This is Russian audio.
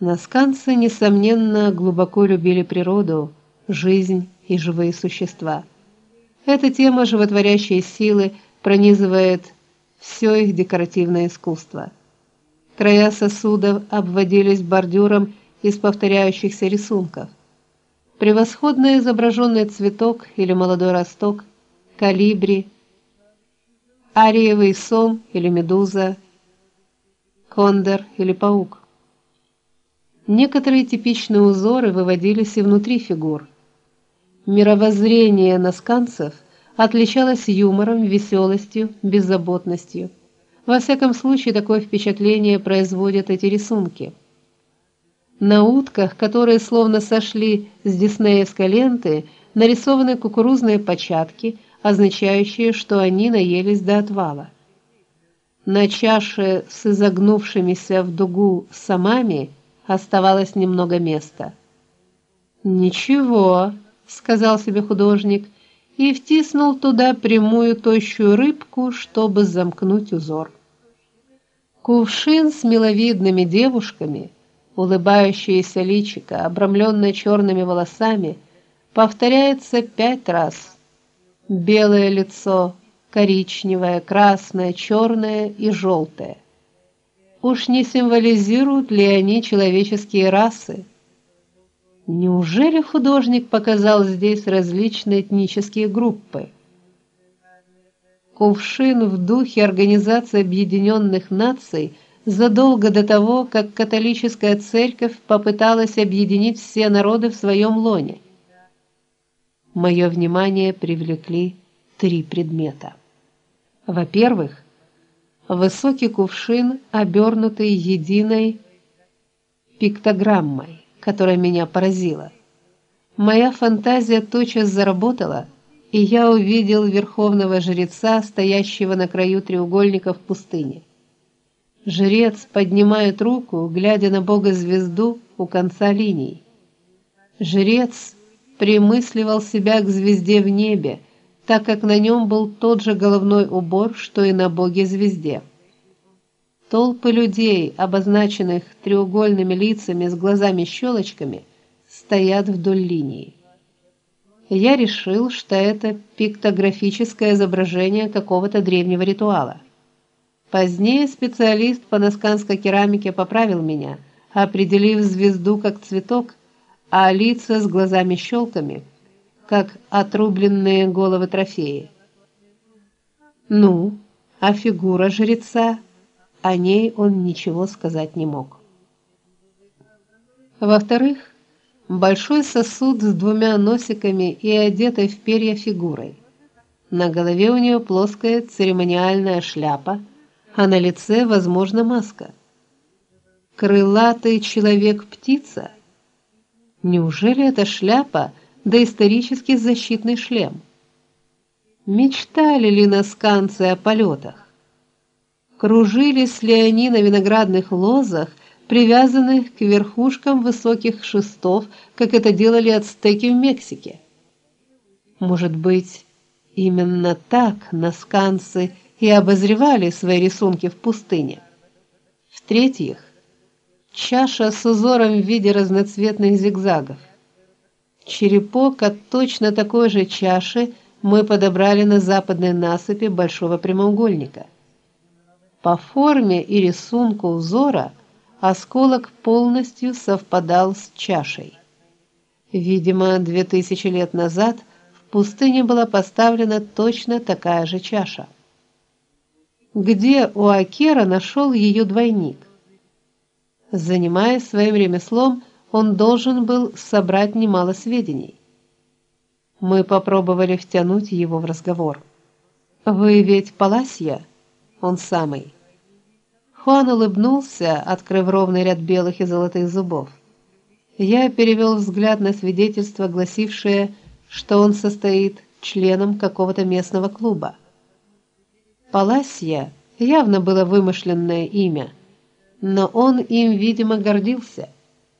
Насканцы несомненно глубоко любили природу, жизнь и живые существа. Эта тема животворящей силы пронизывает все их декоративное искусство. Края сосудов обводились бордюром из повторяющихся рисунков. Превосходно изображенный цветок или молодой росток, калибри, ариевый сом или медуза, кондор или паук. Некоторые типичные узоры выводились и внутри фигур. Мировоззрение насканцев отличалось юмором, веселостью, беззаботностью. Во всяком случае, такое впечатление производят эти рисунки. На утках, которые словно сошли с диснеевской ленты, нарисованы кукурузные початки, означающие, что они наелись до отвала. На чаше с изогнувшимися в дугу самами оставалось немного места. Ничего, сказал себе художник и втиснул туда прямую тощую рыбку, чтобы замкнуть узор. Кувшин с миловидными девушками, улыбающееся личико, обрамленное черными волосами, повторяется пять раз. Белое лицо, коричневое, красное, черное и желтое. Уж не символизируют ли они человеческие расы? Неужели художник показал здесь различные этнические группы? Кувшин в духе Организации Объединенных Наций задолго до того, как католическая церковь попыталась объединить все народы в своем лоне. Мое внимание привлекли три предмета. Во-первых, высокий кувшин, обернутый единой пиктограммой, которая меня поразила. Моя фантазия тотчас заработала, и я увидел верховного жреца, стоящего на краю треугольника в пустыне. Жрец поднимает руку, глядя на бога-звезду у конца линии. Жрец примысливал себя к звезде в небе, так как на нем был тот же головной убор, что и на боге-звезде. Толпы людей, обозначенных треугольными лицами с глазами-щелочками, стоят вдоль линии. Я решил, что это пиктографическое изображение какого-то древнего ритуала. Позднее специалист по насканской керамике поправил меня, определив звезду как цветок, а лица с глазами-щелками – как отрубленные головы трофеи. Ну, а фигура жреца, о ней он ничего сказать не мог. Во-вторых, большой сосуд с двумя носиками и одетой в перья фигурой. На голове у нее плоская церемониальная шляпа, а на лице, возможно, маска. Крылатый человек-птица. Неужели эта шляпа доисторический защитный шлем. Мечтали ли насканцы о полетах? Кружились ли они на виноградных лозах, привязанных к верхушкам высоких шестов, как это делали ацтеки в Мексике? Может быть, именно так насканцы и обозревали свои рисунки в пустыне. В-третьих, чаша с узором в виде разноцветных зигзагов. Черепок от точно такой же чаши мы подобрали на западной насыпи большого прямоугольника. По форме и рисунку узора осколок полностью совпадал с чашей. Видимо, две тысячи лет назад в пустыне была поставлена точно такая же чаша. Где у Акера нашел ее двойник? Занимаясь своим ремеслом, он должен был собрать немало сведений. Мы попробовали втянуть его в разговор. Вы ведь Паласия? Он самый. Хуан улыбнулся, открыв ровный ряд белых и золотых зубов. Я перевел взгляд на свидетельство, гласившее, что он состоит членом какого-то местного клуба. Паласия явно было вымышленное имя, но он им, видимо, гордился.